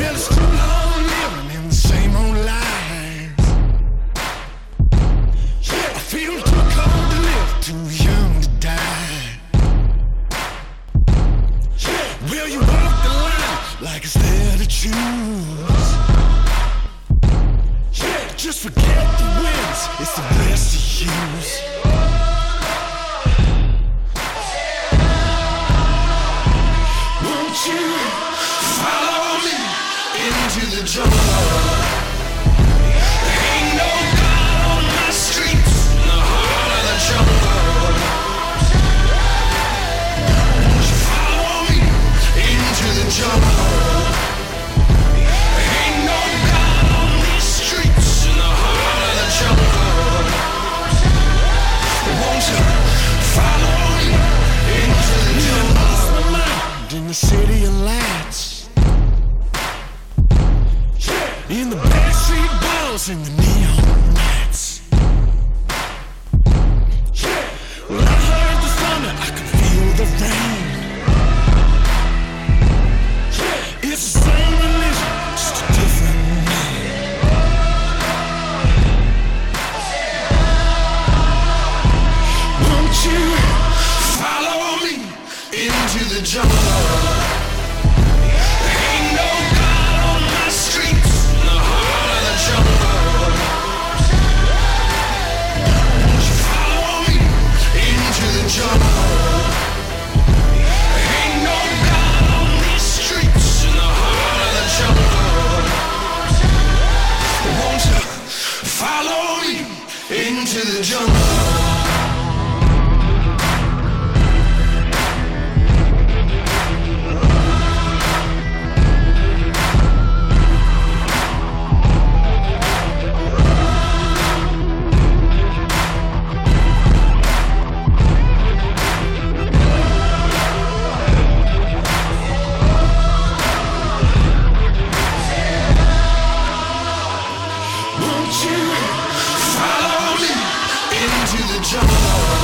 Well, it's too long living in the same old lies. Yeah, I feel too cold to live, too young to die. Yeah, will you walk the line like it's there to choose? Yeah, just forget the wins, it's the best to use. Into the jungle? Ain't no God on my streets in the heart of the jungle. Won't you follow me into the jungle? Ain't no God on these streets in the heart of the jungle. Won't you follow me into the jungle? In the city of lights. In the backstreet balls and the neon lights. When I heard the thunder, I could feel the rain. It's the same religion, just a different name. Won't you follow me into the jungle? To the jungle. the jungle.